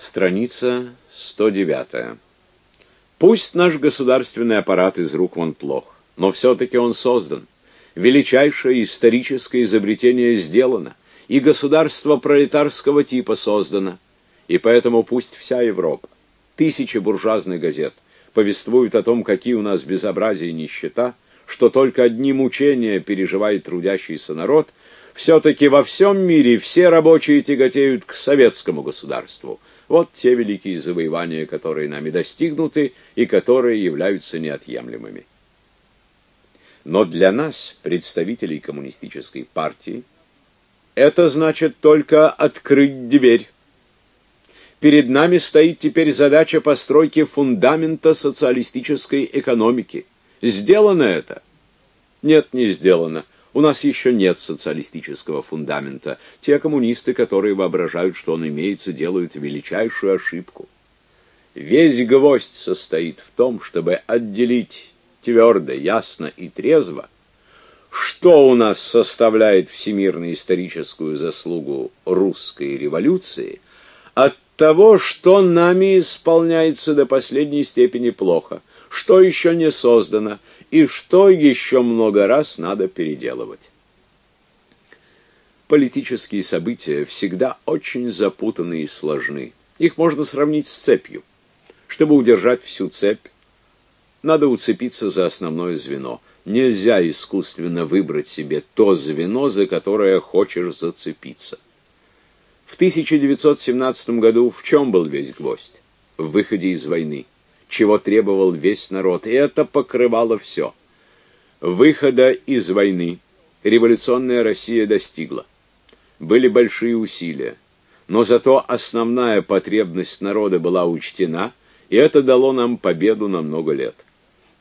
Страница 109. Пусть наш государственный аппарат из рук вон плох, но все-таки он создан. Величайшее историческое изобретение сделано, и государство пролетарского типа создано. И поэтому пусть вся Европа, тысячи буржуазных газет, повествуют о том, какие у нас безобразия и нищета, что только одни мучения переживает трудящийся народ, все-таки во всем мире все рабочие тяготеют к советскому государству – вот те великие завоевания, которые нами достигнуты и которые являются неотъемлемыми. Но для нас, представителей коммунистической партии, это значит только открыть дверь. Перед нами стоит теперь задача постройки фундамента социалистической экономики. Сделано это? Нет, не сделано. У нас еще нет социалистического фундамента. Те коммунисты, которые воображают, что он имеется, делают величайшую ошибку. Весь гвоздь состоит в том, чтобы отделить твердо, ясно и трезво, что у нас составляет всемирно-историческую заслугу русской революции, от того, что нами исполняется до последней степени плохо, что еще не создано, и что еще много раз надо переделывать. Политические события всегда очень запутаны и сложны. Их можно сравнить с цепью. Чтобы удержать всю цепь, надо уцепиться за основное звено. Нельзя искусственно выбрать себе то звено, за которое хочешь зацепиться. В 1917 году в чем был весь гвоздь? В выходе из войны чего требовал весь народ, и это покрывало все. Выхода из войны революционная Россия достигла. Были большие усилия, но зато основная потребность народа была учтена, и это дало нам победу на много лет.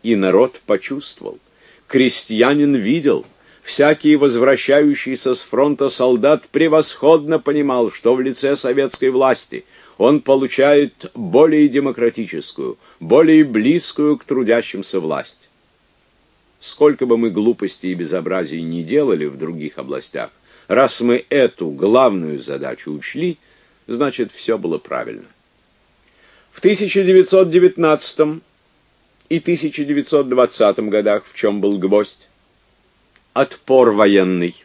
И народ почувствовал, крестьянин видел, всякий возвращающийся с фронта солдат превосходно понимал, что в лице советской власти – он получает более демократическую, более близкую к трудящимся власть. Сколько бы мы глупостей и безобразий не делали в других областях, раз мы эту главную задачу учли, значит, все было правильно. В 1919 и 1920 годах в чем был гвоздь? Отпор военный.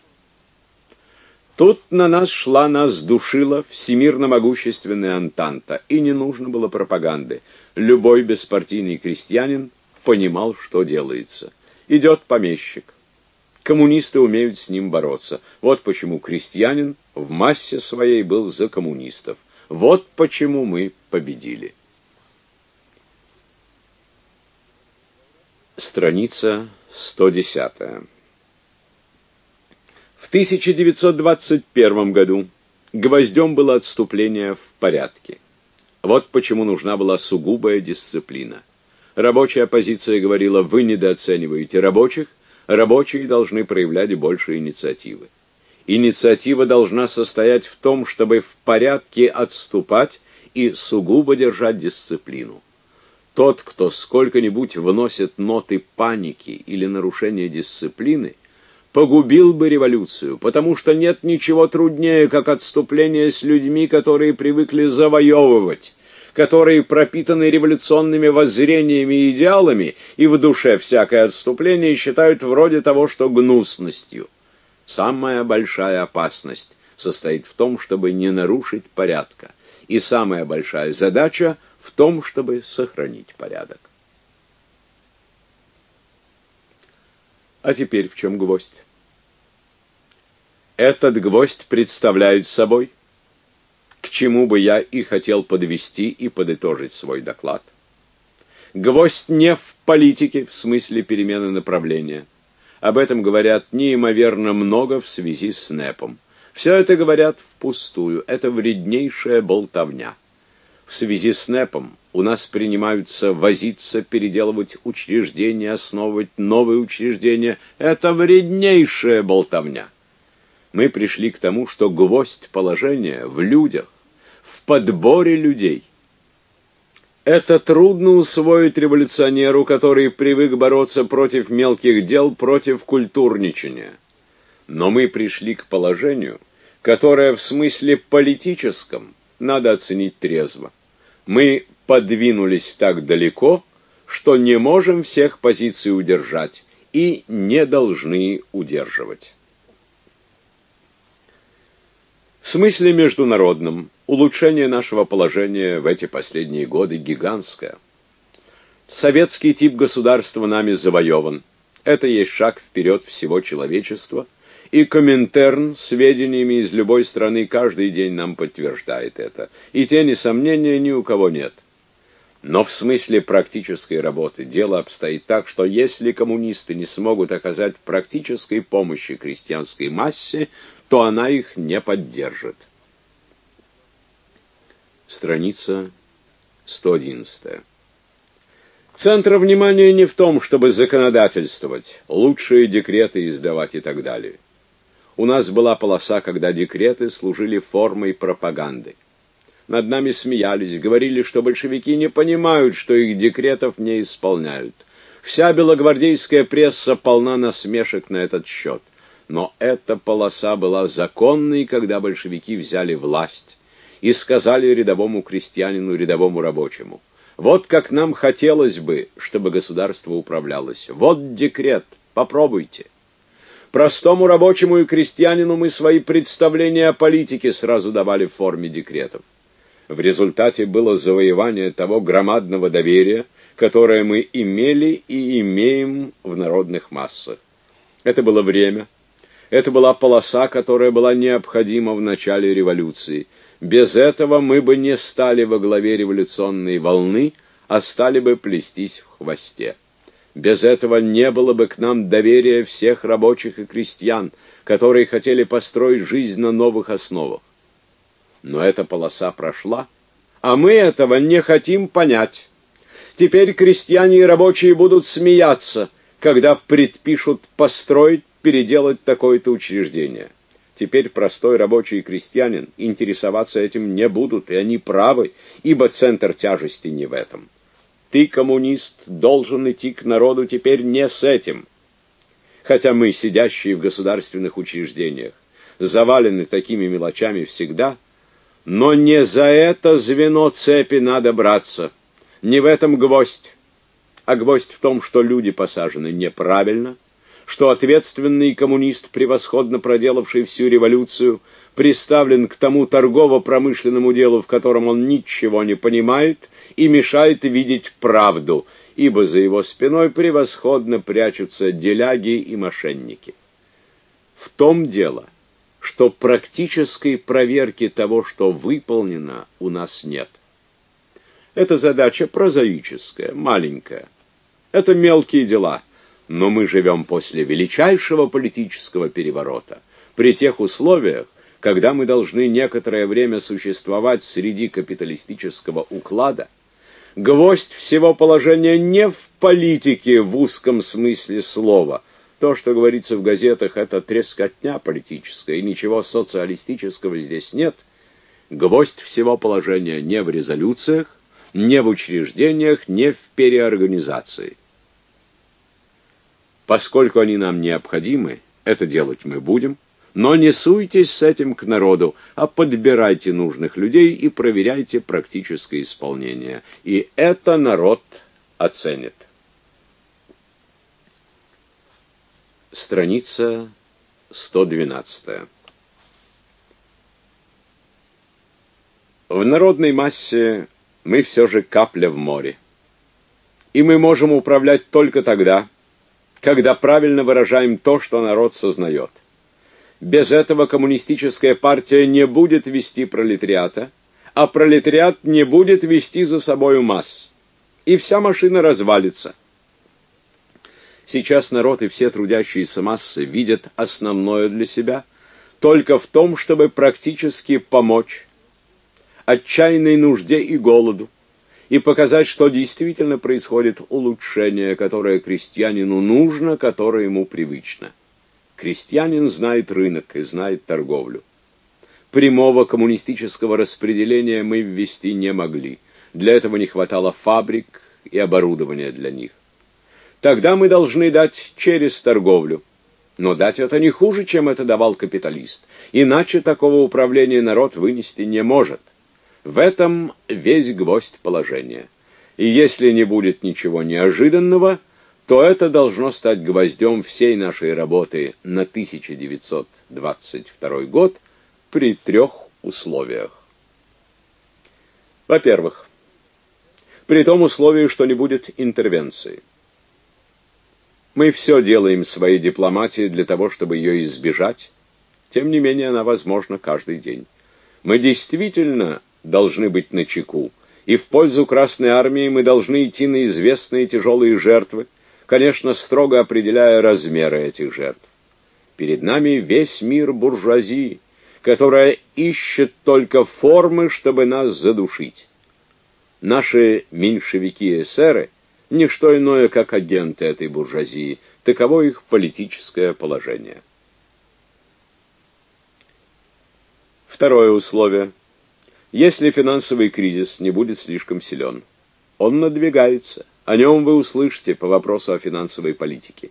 Тут на нас шла, нас душила всемирно могущественная Антанта, и не нужно было пропаганды. Любой беспартийный крестьянин понимал, что делается. Идет помещик. Коммунисты умеют с ним бороться. Вот почему крестьянин в массе своей был за коммунистов. Вот почему мы победили. Страница 110. В 1921 году гвоздем было отступление в порядке. Вот почему нужна была сугубая дисциплина. Рабочая оппозиция говорила: "Вы недооцениваете рабочих, рабочие должны проявлять больше инициативы". Инициатива должна состоять в том, чтобы в порядке отступать и сугубо держать дисциплину. Тот, кто сколько-нибудь вносит ноты паники или нарушения дисциплины, погубил бы революцию, потому что нет ничего труднее, как отступление с людьми, которые привыкли завоевывать, которые пропитаны революционными воззрениями и идеалами, и в душе всякое отступление считают вроде того, что гнусностью. Самая большая опасность состоит в том, чтобы не нарушить порядка, и самая большая задача в том, чтобы сохранить порядок. А теперь в чем гвоздь? Этот гвоздь представляет собой, к чему бы я и хотел подвести и подытожить свой доклад. Гвоздь не в политике в смысле перемены направления. Об этом говорят неимоверно много в связи с НЭПом. Все это говорят впустую, это вреднейшая болтовня. В связи с НЭПом у нас принимаются возиться, переделывать учреждения, основывать новые учреждения. Это вреднейшая болтовня. Мы пришли к тому, что гвоздь положения в людях, в подборе людей. Это трудно усвоить революционеру, который привык бороться против мелких дел, против культурничания. Но мы пришли к положению, которое в смысле политическом надо оценить трезво. Мы подвинулись так далеко, что не можем всех позиций удержать и не должны удерживать. В смысле международном улучшение нашего положения в эти последние годы гигантское. Советский тип государства нами завоеван. Это есть шаг вперед всего человечества, и Коминтерн сведениями из любой страны каждый день нам подтверждает это. И тени сомнения ни у кого нет. Но в смысле практической работы дело обстоит так, что если коммунисты не смогут оказать практической помощи крестьянской массе, то она их не поддержит. Страница 111. Центр внимания не в том, чтобы законодательствовать, лучшие декреты издавать и так далее. У нас была полоса, когда декреты служили формой пропаганды. Над нами смеялись, говорили, что большевики не понимают, что их декретов не исполняют. Вся белогвардейская пресса полна насмешек на этот счет. Но эта полоса была законной, когда большевики взяли власть и сказали рядовому крестьянину, рядовому рабочему: "Вот как нам хотелось бы, чтобы государство управлялось. Вот декрет, попробуйте". Простому рабочему и крестьянину мы свои представления о политике сразу давали в форме декретов. В результате было завоевание того громадного доверия, которое мы имели и имеем в народных массах. Это было время, это была полоса, которая была необходима в начале революции. Без этого мы бы не стали во главе революционной волны, а стали бы плестись в хвосте. Без этого не было бы к нам доверия всех рабочих и крестьян, которые хотели построить жизнь на новых основах. Но эта полоса прошла, а мы этого не хотим понять. Теперь крестьяне и рабочие будут смеяться, когда предпишут построить переделать такое-то учреждение. Теперь простой рабочий и крестьянин интересоваться этим не будут, и они правы, ибо центр тяжести не в этом. Ты, коммунист, должен идти к народу теперь не с этим. Хотя мы, сидящие в государственных учреждениях, завалены такими мелочами всегда, но не за это звено цепи надо браться. Не в этом гвоздь, а гвоздь в том, что люди посажены неправильно, что ответственный коммунист, превосходно проделавший всю революцию, приставлен к тому торгово-промышленному делу, в котором он ничего не понимает и мешает видеть правду, ибо за его спиной превосходно прячутся деляги и мошенники. В том дело, что практической проверки того, что выполнено, у нас нет. Эта задача прозаическая, маленькая. Это мелкие дела – но мы живем после величайшего политического переворота, при тех условиях, когда мы должны некоторое время существовать среди капиталистического уклада. Гвоздь всего положения не в политике в узком смысле слова. То, что говорится в газетах, это трескотня политическая, и ничего социалистического здесь нет. Гвоздь всего положения не в резолюциях, не в учреждениях, не в переорганизации. Поскольку они нам необходимы, это делать мы будем, но не суйтесь с этим к народу, а подбирайте нужных людей и проверяйте практическое исполнение. И это народ оценит. Страница 112. В народной массе мы все же капля в море. И мы можем управлять только тогда, когда правильно выражаем то, что народ сознает. Без этого коммунистическая партия не будет вести пролетариата, а пролетариат не будет вести за собою масс. И вся машина развалится. Сейчас народ и все трудящиеся массы видят основное для себя только в том, чтобы практически помочь отчаянной нужде и голоду, и показать, что действительно происходит улучшение, которое крестьянину нужно, которое ему привычно. Крестьянин знает рынок и знает торговлю. Прямого коммунистического распределения мы ввести не могли. Для этого не хватало фабрик и оборудования для них. Тогда мы должны дать через торговлю. Но дать это не хуже, чем это давал капиталист. Иначе такого управления народ вынести не может. В этом весь гвоздь положения. И если не будет ничего неожиданного, то это должно стать гвоздем всей нашей работы на 1922 год при трех условиях. Во-первых, при том условии, что не будет интервенции. Мы все делаем своей дипломатии для того, чтобы ее избежать. Тем не менее, она возможна каждый день. Мы действительно должны быть начеку, и в пользу Красной армии мы должны идти на известные тяжелые жертвы, конечно, строго определяя размеры этих жертв. Перед нами весь мир буржуазии, которая ищет только формы, чтобы нас задушить. Наши меньшевики-эсеры не что иное, как агенты этой буржуазии. Таково их политическое положение. Второе условие. Если финансовый кризис не будет слишком силен, он надвигается. О нем вы услышите по вопросу о финансовой политике.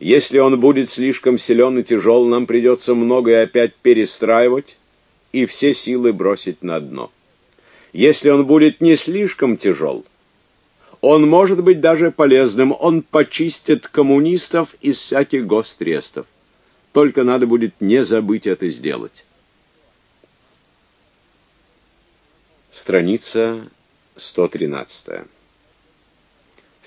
Если он будет слишком силен и тяжел, нам придется многое опять перестраивать и все силы бросить на дно. Если он будет не слишком тяжел, он может быть даже полезным. Он почистит коммунистов из всяких гострестов. Только надо будет не забыть это сделать. Страница 113.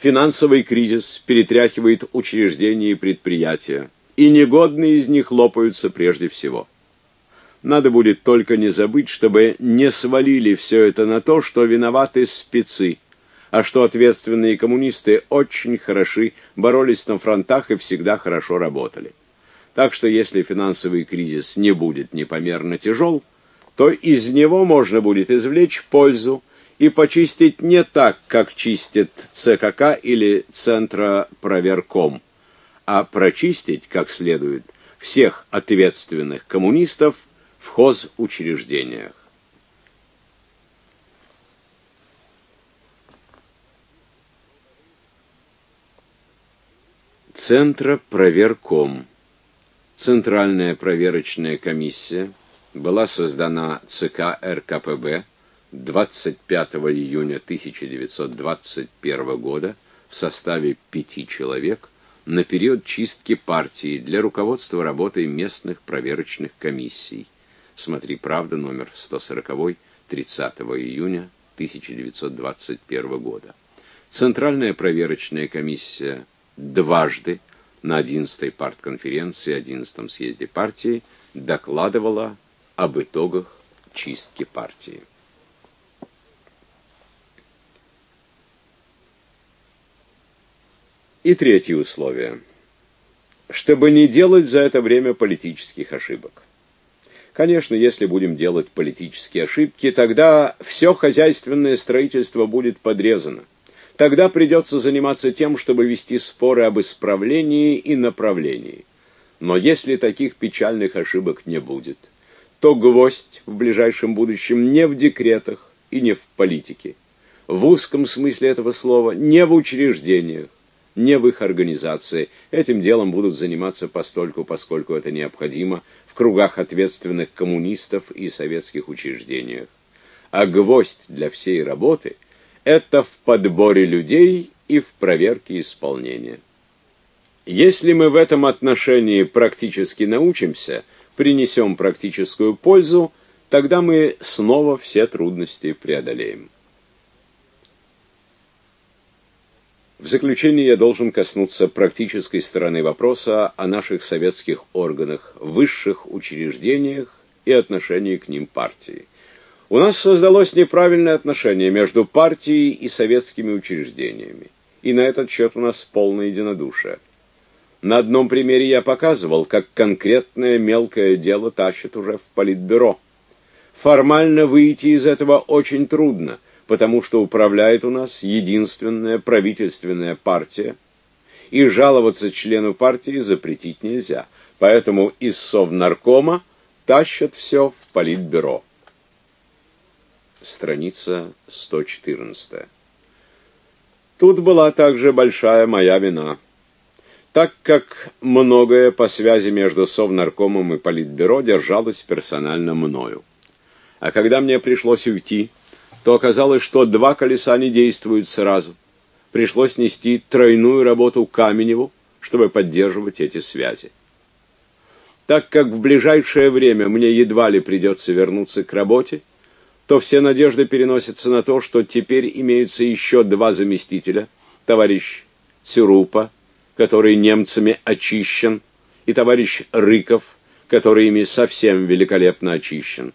Финансовый кризис перетряхивает учреждения и предприятия, и негодные из них лопаются прежде всего. Надо будет только не забыть, чтобы не свалили все это на то, что виноваты спецы, а что ответственные коммунисты очень хороши, боролись на фронтах и всегда хорошо работали. Так что если финансовый кризис не будет непомерно тяжел, то из него можно будет извлечь пользу и почистить не так, как чистит ЦКК или Центропроверком, а прочистить, как следует, всех ответственных коммунистов в хозучреждениях. Центра проверком. Центральная проверочная комиссия была создана ЦК РКПБ 25 июня 1921 года в составе пяти человек на период чистки партии для руководства работой местных проверочных комиссий. Смотри «Правда» номер 140 30 июня 1921 года. Центральная проверочная комиссия дважды на 11-й партконференции, 11-м съезде партии докладывала об итогах чистки партии. И третье условие. Чтобы не делать за это время политических ошибок. Конечно, если будем делать политические ошибки, тогда все хозяйственное строительство будет подрезано. Тогда придется заниматься тем, чтобы вести споры об исправлении и направлении. Но если таких печальных ошибок не будет, то гвоздь в ближайшем будущем не в декретах и не в политике. В узком смысле этого слова, не в учреждениях, не в их организации. Этим делом будут заниматься постольку, поскольку это необходимо в кругах ответственных коммунистов и советских учреждениях. А гвоздь для всей работы – это в подборе людей и в проверке исполнения. Если мы в этом отношении практически научимся, принесем практическую пользу, тогда мы снова все трудности преодолеем. В заключение я должен коснуться практической стороны вопроса о наших советских органах, высших учреждениях и отношении к ним партии. У нас создалось неправильное отношение между партией и советскими учреждениями. И на этот счет у нас полное единодушие. На одном примере я показывал, как конкретное мелкое дело тащит уже в политбюро. Формально выйти из этого очень трудно, потому что управляет у нас единственная правительственная партия, и жаловаться члену партии запретить нельзя. Поэтому из Совнаркома тащат все в политбюро страница 114. Тут была также большая моя вина. Так как многое по связи между Совнаркомом и Политбюро держалось персонально мною. А когда мне пришлось уйти, то оказалось, что два колеса не действуют сразу. Пришлось нести тройную работу Каменеву, чтобы поддерживать эти связи. Так как в ближайшее время мне едва ли придется вернуться к работе, то все надежды переносятся на то, что теперь имеются еще два заместителя, товарищ Цюрупа, который немцами очищен, и товарищ Рыков, который ими совсем великолепно очищен.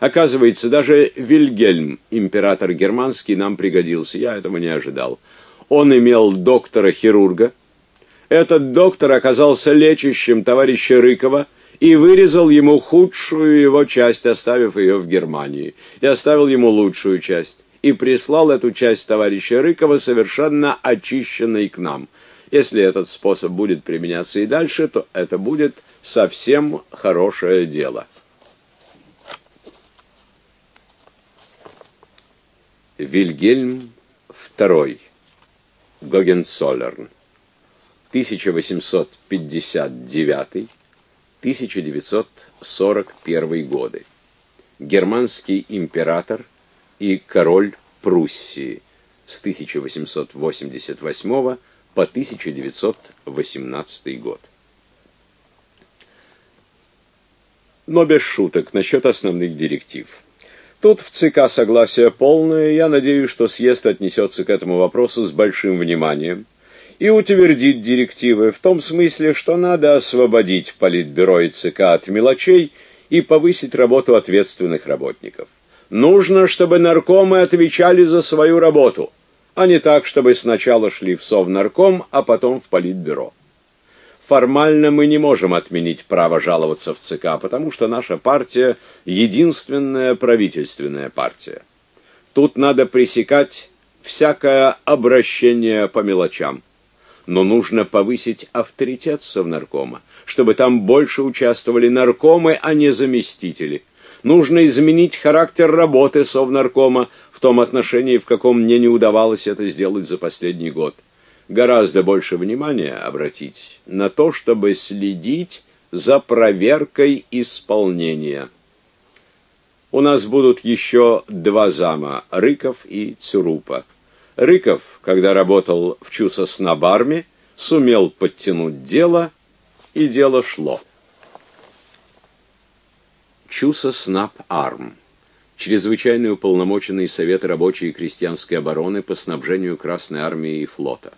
Оказывается, даже Вильгельм, император германский, нам пригодился. Я этого не ожидал. Он имел доктора-хирурга. Этот доктор оказался лечащим товарища Рыкова и вырезал ему худшую его часть, оставив ее в Германии. И оставил ему лучшую часть. И прислал эту часть товарища Рыкова совершенно очищенной к нам. Если этот способ будет применяться и дальше, то это будет совсем хорошее дело. Вильгельм II Гогенцоллерн 1859-1941 годы. Германский император и король Пруссии с 1888 по 1918 год. Но без шуток насчет основных директив. Тут в ЦК согласие полное, я надеюсь, что съезд отнесется к этому вопросу с большим вниманием и утвердит директивы в том смысле, что надо освободить политбюро и ЦК от мелочей и повысить работу ответственных работников. Нужно, чтобы наркомы отвечали за свою работу, а не так, чтобы сначала шли в Совнарком, а потом в политбюро. Формально мы не можем отменить право жаловаться в ЦК, потому что наша партия единственная правительственная партия. Тут надо пресекать всякое обращение по мелочам. Но нужно повысить авторитет Совнаркома, чтобы там больше участвовали наркомы, а не заместители. Нужно изменить характер работы Совнаркома в том отношении, в каком мне не удавалось это сделать за последний год гораздо больше внимания обратить на то, чтобы следить за проверкой исполнения. У нас будут еще два зама Рыков и Цюрупа. Рыков, когда работал в Чусоснабарме, сумел подтянуть дело, и дело шло. Чусоснаб-Арм. Чрезвычайный уполномоченный Совет рабочей и крестьянской обороны по снабжению Красной армии и флота.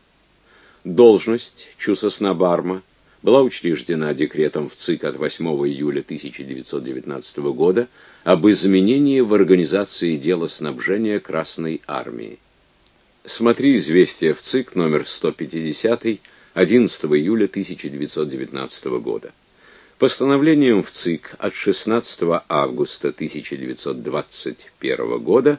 Должность Чусоснабарма была учреждена декретом в ЦИК от 8 июля 1919 года об изменении в организации дела снабжения Красной армии. Смотри известие в ЦИК номер 150 11 июля 1919 года. Постановлением в ЦИК от 16 августа 1921 года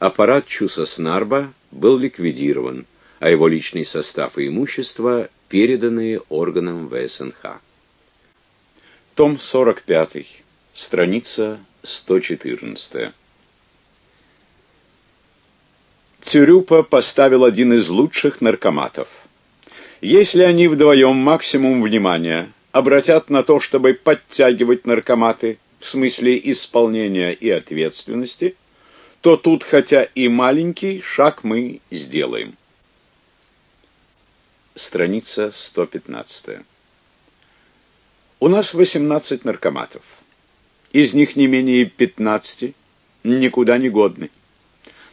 аппарат Чусоснарба был ликвидирован а его личный состав и имущество переданные органам ВСНХ. Том 45, страница 114. Цюрюпа поставил один из лучших наркоматов. Если они вдвоем максимум внимания обратят на то, чтобы подтягивать наркоматы в смысле исполнения и ответственности, то тут хотя и маленький шаг мы сделаем страница 115. У нас 18 наркоматов. Из них не менее 15 никуда не годны.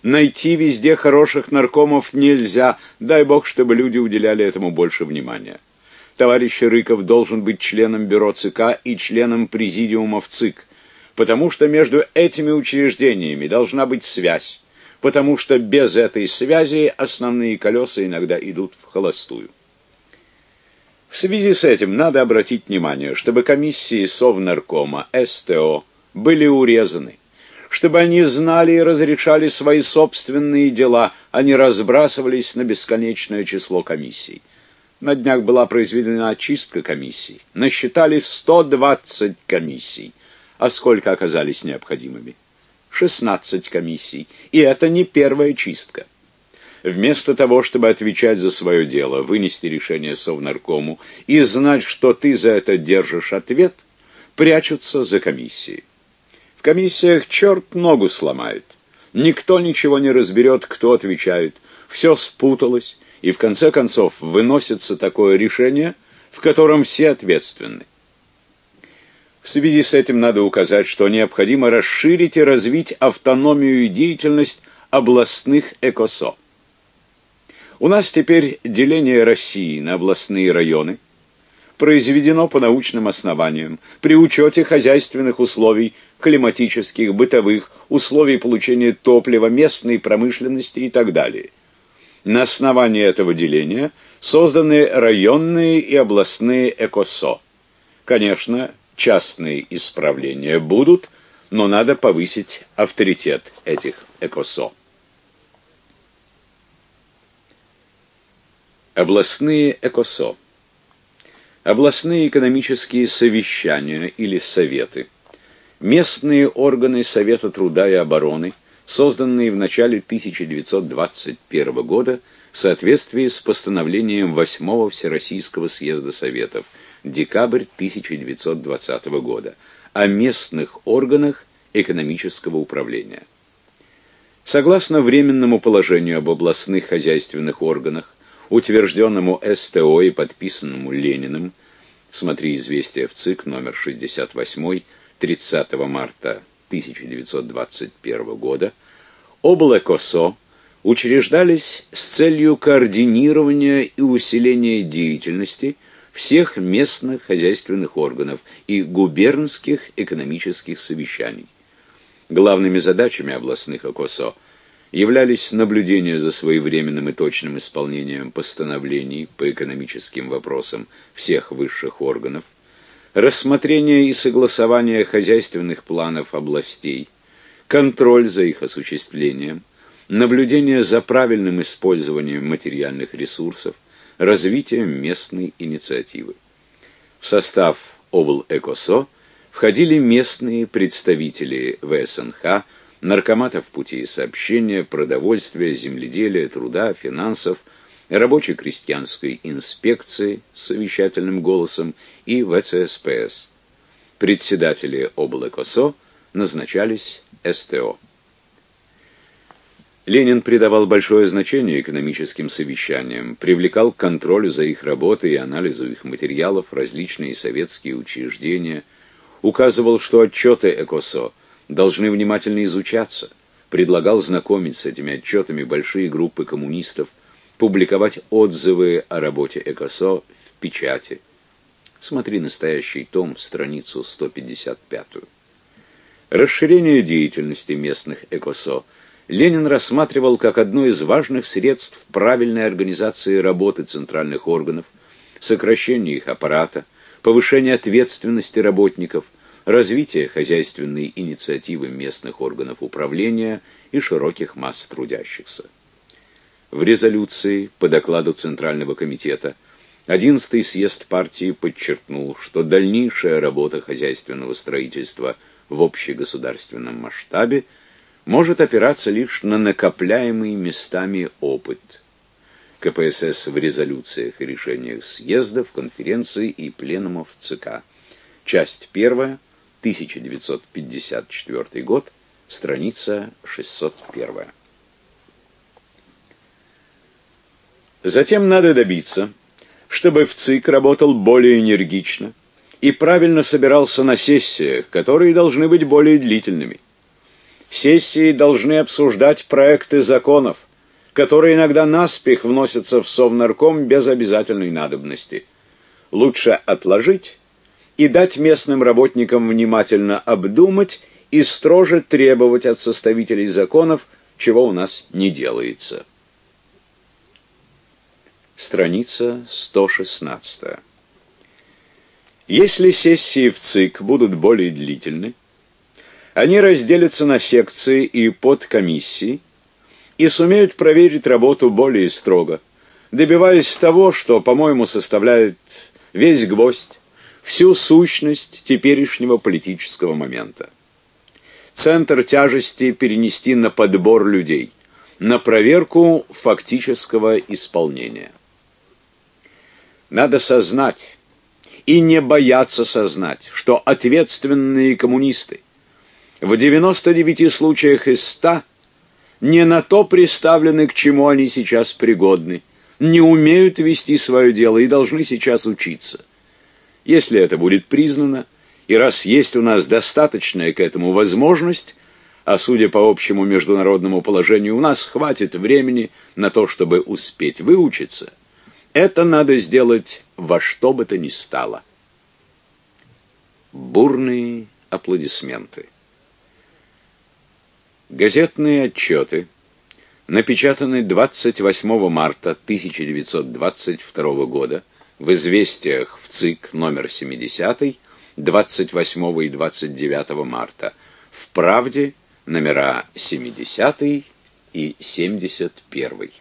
Найти везде хороших наркомов нельзя, дай бог, чтобы люди уделяли этому больше внимания. Товарищ Рыков должен быть членом бюро ЦК и членом президиума в ЦИК, потому что между этими учреждениями должна быть связь, потому что без этой связи основные колеса иногда идут в холостую. В связи с этим надо обратить внимание, чтобы комиссии Совнаркома, СТО были урезаны, чтобы они знали и разрешали свои собственные дела, а не разбрасывались на бесконечное число комиссий. На днях была произведена очистка комиссий. Насчитали 120 комиссий. А сколько оказались необходимыми? 16 комиссий. И это не первая чистка. Вместо того, чтобы отвечать за свое дело, вынести решение Совнаркому и знать, что ты за это держишь ответ, прячутся за комиссией. В комиссиях черт ногу сломает. Никто ничего не разберет, кто отвечает. Все спуталось, и в конце концов выносится такое решение, в котором все ответственны. В связи с этим надо указать, что необходимо расширить и развить автономию и деятельность областных ЭКОСО. У нас теперь деление России на областные районы произведено по научным основаниям, при учете хозяйственных условий, климатических, бытовых, условий получения топлива, местной промышленности и так далее. На основании этого деления созданы районные и областные ЭКОСО. Конечно, частные исправления будут, но надо повысить авторитет этих ЭКОСО. Областные ЭКОСО. Областные экономические совещания или советы. Местные органы Совета труда и обороны, созданные в начале 1921 года в соответствии с постановлением 8 Всероссийского съезда Советов, декабрь 1920 года, о местных органах экономического управления. Согласно временному положению об областных хозяйственных органах, утвержденному СТО и подписанному Лениным, смотри «Известия в ЦИК» номер 68, 30 марта 1921 года, облэкосо учреждались с целью координирования и усиления деятельности всех местных хозяйственных органов и губернских экономических совещаний. Главными задачами областных ОКОСО – являлись наблюдение за своевременным и точным исполнением постановлений по экономическим вопросам всех высших органов, рассмотрение и согласование хозяйственных планов областей, контроль за их осуществлением, наблюдение за правильным использованием материальных ресурсов, развитием местной инициативы. В состав обл.экосо входили местные представители ВСНХ, наркоматов путей сообщения, продовольствия, земледелия, труда, финансов, рабочей крестьянской инспекции с совещательным голосом и ВЦСПС. Председатели облэкосо назначались СТО. Ленин придавал большое значение экономическим совещаниям, привлекал к контролю за их работой и анализу их материалов различные советские учреждения, указывал, что отчеты ЭКОСО – должны внимательно изучаться, предлагал знакомить с этими отчетами большие группы коммунистов, публиковать отзывы о работе ЭКОСО в печати. Смотри настоящий том, страницу 155. Расширение деятельности местных ЭКОСО Ленин рассматривал как одно из важных средств правильной организации работы центральных органов, сокращения их аппарата, повышения ответственности работников, развитие хозяйственной инициативы местных органов управления и широких масс трудящихся. В резолюции по докладу Центрального комитета 11-й съезд партии подчеркнул, что дальнейшая работа хозяйственного строительства в общегосударственном масштабе может опираться лишь на накопляемый местами опыт. КПСС в резолюциях и решениях съездов, конференций и пленумов ЦК. Часть первая. 1954 год, страница 601. Затем надо добиться, чтобы в ЦИК работал более энергично и правильно собирался на сессиях, которые должны быть более длительными. Сессии должны обсуждать проекты законов, которые иногда наспех вносятся в Совнарком без обязательной надобности. Лучше отложить и дать местным работникам внимательно обдумать и строже требовать от составителей законов, чего у нас не делается. Страница 116. Если сессии в ЦИК будут более длительны, они разделятся на секции и подкомиссии и сумеют проверить работу более строго, добиваясь того, что, по-моему, составляет весь гвоздь всю сущность теперешнего политического момента. Центр тяжести перенести на подбор людей, на проверку фактического исполнения. Надо сознать и не бояться сознать, что ответственные коммунисты в 99 случаях из 100 не на то приставлены, к чему они сейчас пригодны, не умеют вести свое дело и должны сейчас учиться. Если это будет признано, и раз есть у нас достаточная к этому возможность, а судя по общему международному положению, у нас хватит времени на то, чтобы успеть выучиться, это надо сделать во что бы то ни стало. Бурные аплодисменты. Газетные отчеты, напечатанные 28 марта 1922 года в «Известиях» в ЦИК номер 70 28 и 29 марта, в «Правде» номера 70 и 71.